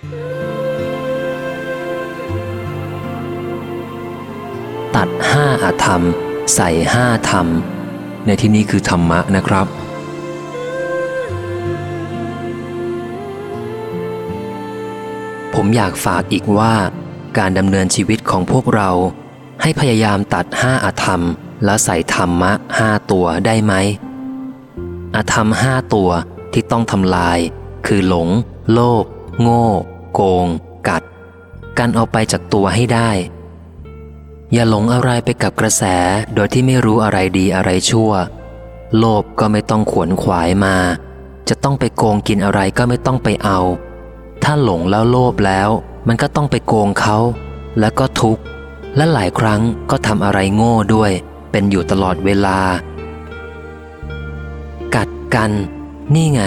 ตัดห้าอาธรรม ใส่ห้าธรรม ในที่นี้คือธรรมะนะครับ ผมอยากฝากอีกว่าการดำเนินชีวิตของพวกเราให้พยายามตัดห้าอาธรรม แล้วใส่ธรรมะห้าตัวได้ไหมอาธรรมห้าตัวที่ต้องทำลาย คือหลง โลภโง่ โกง กัดกันเอาไปจากตัวให้ได้ อย่าหลงอะไรไปกับกระแสโดยที่ไม่รู้อะไรดีอะไรชั่ว โลภก็ไม่ต้องขวนขวายมา จะต้องไปโกงกินอะไรก็ไม่ต้องไปเอา ถ้าหลงแล้วโลภแล้ว มันก็ต้องไปโกงเขา แล้วก็ทุกข์ และหลายครั้งก็ทำอะไรโง่ด้วย เป็นอยู่ตลอดเวลา กัดกัน นี่ไง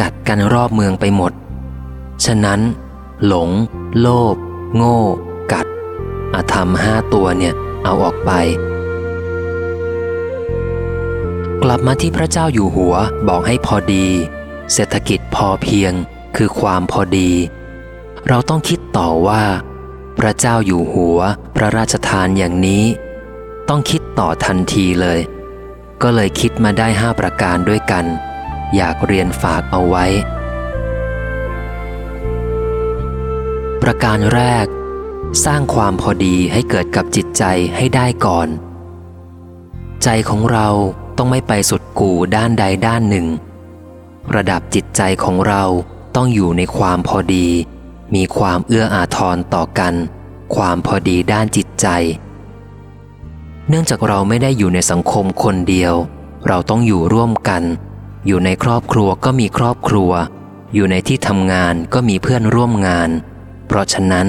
กัดกันรอบเมืองไปหมด ฉะนั้น หลง โลภโง่ กัดอาธรรมห้าตัวเนี่ยเอาออกไป กลับมาที่พระเจ้าอยู่หัวบอกให้พอดี เศรษฐกิจพอเพียงคือความพอดี เราต้องคิดต่อว่า พระเจ้าอยู่หัวพระราชทานอย่างนี้ ต้องคิดต่อทันทีเลย ก็เลยคิดมาได้ห้าประการด้วยกัน อยากเรียนฝากเอาไว้ ประการแรก สร้างความพอดีให้เกิดกับจิตใจให้ได้ก่อน ใจของเราต้องไม่ไปสุดกู่ด้านใดด้านหนึ่ง ระดับจิตใจของเราต้องอยู่ในความพอดี มีความเอื้ออาทรต่อกัน ความพอดีด้านจิตใจ เนื่องจากเราไม่ได้อยู่ในสังคมคนเดียว เราต้องอยู่ร่วมกัน อยู่ในครอบครัวก็มีครอบครัว อยู่ในที่ทำงานก็มีเพื่อนร่วมงาน เพราะฉะนั้น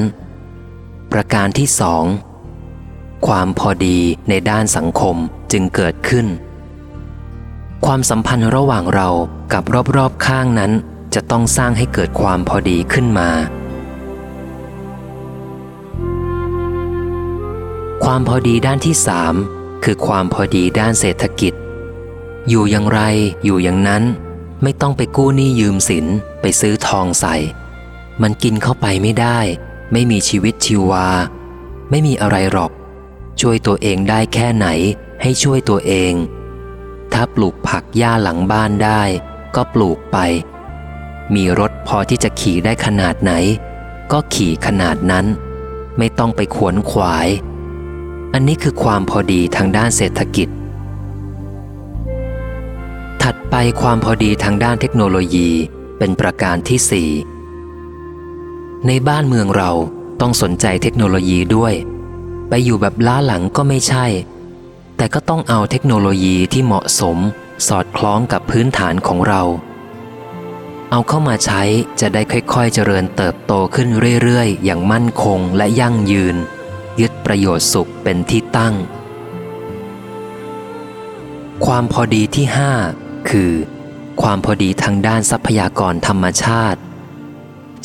ประการที่สองความพอดีในด้านสังคมจึงเกิดขึ้น ความสัมพันธ์ระหว่างเรากับรอบๆข้างนั้น จะต้องสร้างให้เกิดความพอดีขึ้นมา ความพอดีด้านที่สามคือความพอดีด้านเศรษฐกิจ อยู่อย่างไรอยู่อย่างนั้น ไม่ต้องไปกู้หนี้ยืมสินไปซื้อทองใส่ มันกินเข้าไปไม่ได้ ไม่มีชีวิตชีวา ไม่มีอะไรหรอก ช่วยตัวเองได้แค่ไหน ให้ช่วยตัวเอง ถ้าปลูกผักหญ้าหลังบ้านได้ ก็ปลูกไป มีรถพอที่จะขี่ได้ขนาดไหน ก็ขี่ขนาดนั้น ไม่ต้องไปขวนขวาย อันนี้คือความพอดีทางด้านเศรษฐกิจ ถัดไปความพอดีทางด้านเทคโนโลยีเป็นประการที่สี่ ในบ้านเมืองเราต้องสนใจเทคโนโลยีด้วย ไปอยู่แบบล้าหลังก็ไม่ใช่ แต่ก็ต้องเอาเทคโนโลยีที่เหมาะสม สอดคล้องกับพื้นฐานของเรา เอาเข้ามาใช้จะได้ค่อยๆ เจริญเติบโตขึ้นเรื่อยๆ อย่างมั่นคงและยั่งยืน ยึดประโยชน์สุขเป็นที่ตั้ง ความพอดีที่ห้าคือ ความพอดีทางด้านทรัพยากรธรรมชาติ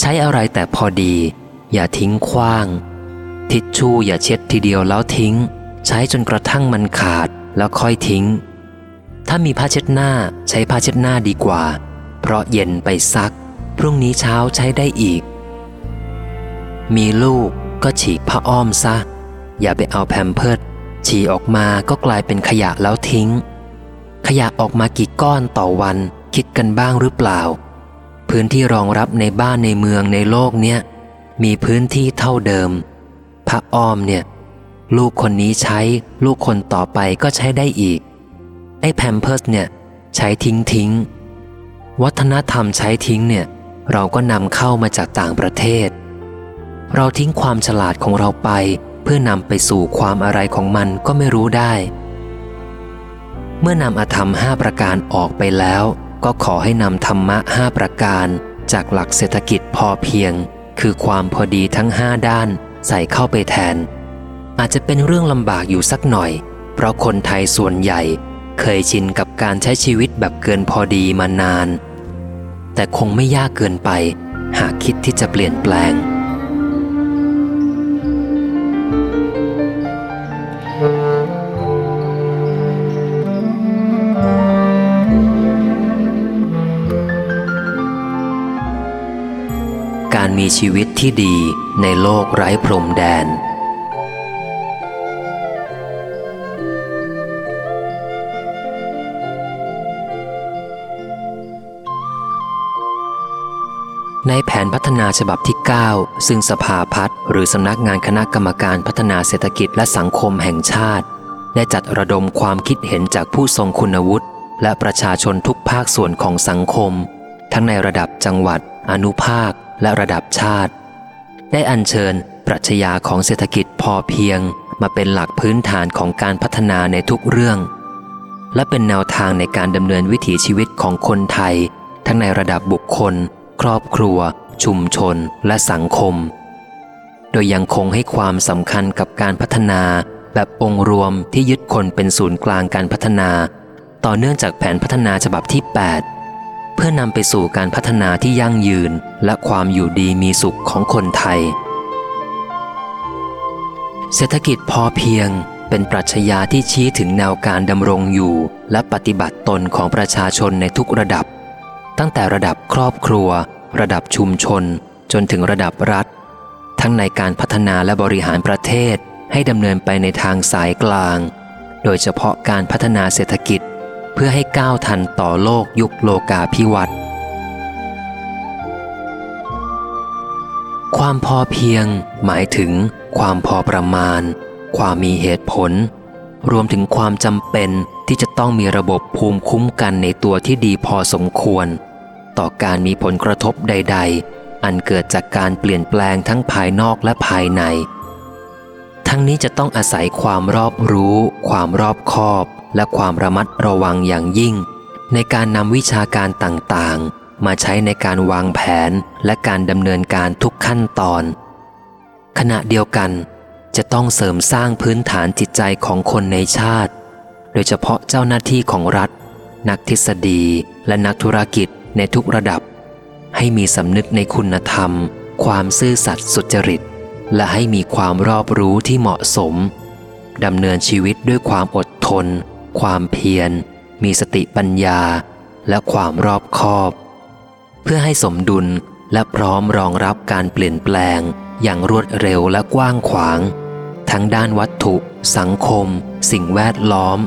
ใช้อะไรแต่พอดี อย่าทิ้งขว้าง ทิชชู่อย่าเช็ดทีเดียวแล้วทิ้ง ใช้จนกระทั่งมันขาดแล้วค่อยทิ้ง ถ้ามีผ้าเช็ดหน้าใช้ผ้าเช็ดหน้าดีกว่า เพราะเย็นไปซัก พรุ่งนี้เช้าใช้ได้อีก มีลูกก็ฉีกผ้าอ้อมซะ อย่าไปเอาแพมเพิดฉี่ออกมาก็กลายเป็นขยะแล้วทิ้ง ขยะออกมากี่ก้อนต่อวัน คิดกันบ้างหรือเปล่า พื้นที่รองรับในบ้านในเมืองในโลกเนี้ยมีพื้นที่เท่าเดิมผ้าอ้อมเนี่ย ลูกคนนี้ใช้ ลูกคนต่อไปก็ใช้ได้อีก ไอ้แพมเพิร์สเนี่ย ใช้ทิ้งทิ้ง วัฒนธรรมใช้ทิ้งเนี่ย เราก็นำเข้ามาจากต่างประเทศ เราทิ้งความฉลาดของเราไป เพื่อนำไปสู่ความอะไรของมันก็ไม่รู้ได้ เมื่อนำอธรรมห้าประการออกไปแล้ว ก็ขอให้นำธรรมะห้าประการ จากหลักเศรษฐกิจพอเพียง คือความพอดีทั้งห้าด้านใส่เข้าไปแทน อาจจะเป็นเรื่องลำบากอยู่สักหน่อย เพราะคนไทยส่วนใหญ่ เคยชินกับการใช้ชีวิตแบบเกินพอดีมานาน แต่คงไม่ยากเกินไป หากคิดที่จะเปลี่ยนแปลง มีชีวิตที่ดีในโลกไร้พรมแดน ในแผนพัฒนาฉบับที่ 9 ซึ่งสภาพัฒน์หรือสำนักงานคณะกรรมการพัฒนาเศรษฐกิจและสังคมแห่งชาติ ได้จัดระดมความคิดเห็นจากผู้ทรงคุณวุฒิและประชาชนทุกภาคส่วนของสังคม ทั้งในระดับจังหวัด อนุภาค และระดับชาติ ได้อัญเชิญปรัชญาของเศรษฐกิจพอเพียงมาเป็นหลักพื้นฐานของการพัฒนาในทุกเรื่อง และเป็นแนวทางในการดำเนินวิถีชีวิตของคนไทย ทั้งในระดับบุคคล ครอบครัว ชุมชน และสังคม โดยยังคงให้ความสำคัญกับการพัฒนาแบบองค์รวมที่ยึดคนเป็นศูนย์กลางการพัฒนา ต่อเนื่องจากแผนพัฒนาฉบับที่ 8 เพื่อนำไปสู่การพัฒนาที่ยั่งยืนและความอยู่ดีมีสุขของคนไทย เศรษฐกิจพอเพียงเป็นปรัชญาที่ชี้ถึงแนวการดำรงอยู่และปฏิบัติตนของประชาชนในทุกระดับ ตั้งแต่ระดับครอบครัว ระดับชุมชน จนถึงระดับรัฐ ทั้งในการพัฒนาและบริหารประเทศให้ดำเนินไปในทางสายกลาง โดยเฉพาะการพัฒนาเศรษฐกิจ เพื่อให้ก้าวทันต่อโลกยุคโลกาภิวัตน์ความพอเพียงหมายถึงความพอประมาณ ความมีเหตุผล รวมถึงความจำเป็นที่จะต้องมีระบบภูมิคุ้มกันในตัวที่ดีพอสมควร ต่อการมีผลกระทบใด ๆ อันเกิดจากการเปลี่ยนแปลงทั้งภายนอกและภายใน ทั้งนี้จะต้องอาศัยความรอบรู้ ความรอบคอบ และความระมัดระวังอย่างยิ่ง ในการนำวิชาการต่างๆ มาใช้ในการวางแผนและการดำเนินการทุกขั้นตอน ขณะเดียวกัน จะต้องเสริมสร้างพื้นฐานจิตใจของคนในชาติ โดยเฉพาะเจ้าหน้าที่ของรัฐ นักทฤษฎี และนักธุรกิจในทุกระดับ ให้มีสำนึกในคุณธรรม ความซื่อสัตย์สุจริต และให้มีความรอบรู้ที่เหมาะสมดำเนินชีวิตด้วยความอดทน ความเพียร มีสติปัญญา และความรอบคอบ เพื่อให้สมดุลและพร้อมรองรับการเปลี่ยนแปลง อย่างรวดเร็วและกว้างขวาง ทั้งด้านวัตถุ สังคม สิ่งแวดล้อม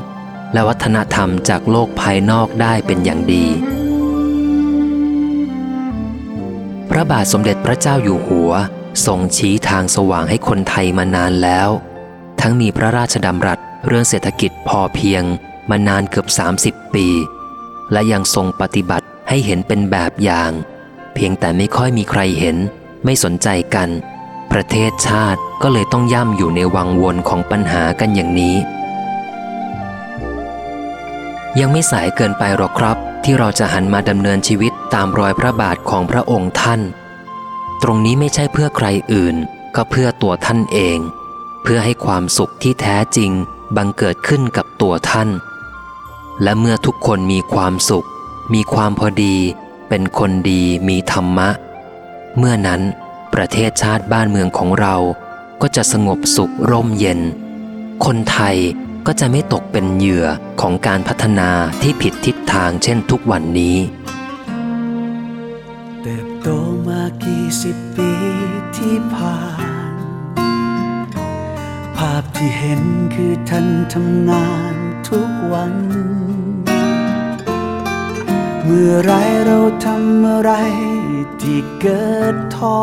และวัฒนธรรมจากโลกภายนอกได้เป็นอย่างดี พระบาทสมเด็จพระเจ้าอยู่หัว ทรงชี้ทางสว่างให้คนไทยมานานแล้ว ทั้งมีพระราชดำรัสเรื่องเศรษฐกิจพอเพียงมานานเกือบ 30 ปี และยังทรงปฏิบัติให้เห็นเป็นแบบอย่าง เพียงแต่ไม่ค่อยมีใครเห็น ไม่สนใจกัน ประเทศชาติก็เลยต้องย่ำอยู่ในวังวนของปัญหากันอย่างนี้ ยังไม่สายเกินไปหรอกครับ ที่เราจะหันมาดำเนินชีวิตตามรอยพระบาทของพระองค์ท่าน ตรงนี้ไม่ใช่เพื่อใครอื่น ก็เพื่อตัวท่านเอง เพื่อให้ความสุขที่แท้จริงบังเกิดขึ้นกับตัวท่าน และเมื่อทุกคนมีความสุข มีความพอดี เป็นคนดีมีธรรมะ เมื่อนั้นประเทศชาติบ้านเมืองของเรา ก็จะสงบสุขร่มเย็น คนไทยก็จะไม่ตกเป็นเหยื่อของการพัฒนาที่ผิดทิศทางเช่นทุกวันนี้ เติบโตมากี่สิบปีที่ผ่าน ภาพที่เห็นคือท่านทำงานทุกวัน เมื่อไรเราทำอะไรที่เกิดท้อ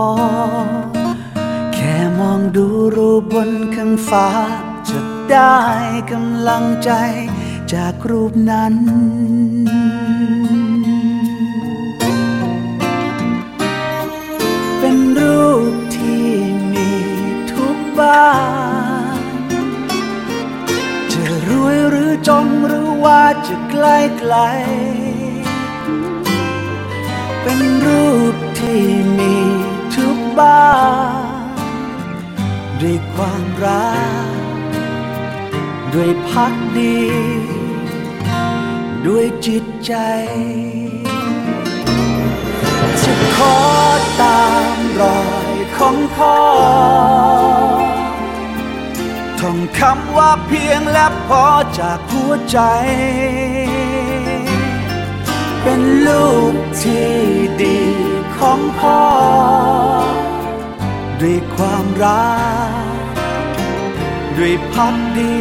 แค่มองดูรูปบนข้างฟ้า จะได้กำลังใจจากรูปนั้นเป็น บ้าน จะรวยหรือจนหรือว่าจะไกลไกล เป็นรูปที่มีทุกบ้าน ด้วยความรัก ด้วยพักดี ด้วยจิตใจจะขอตามรอยของพ่อ องคำว่าเพียงและพอจากหัวใจ เป็นลูกที่ดีขของพ่อ ด้วยความรัก ด้วยพักดี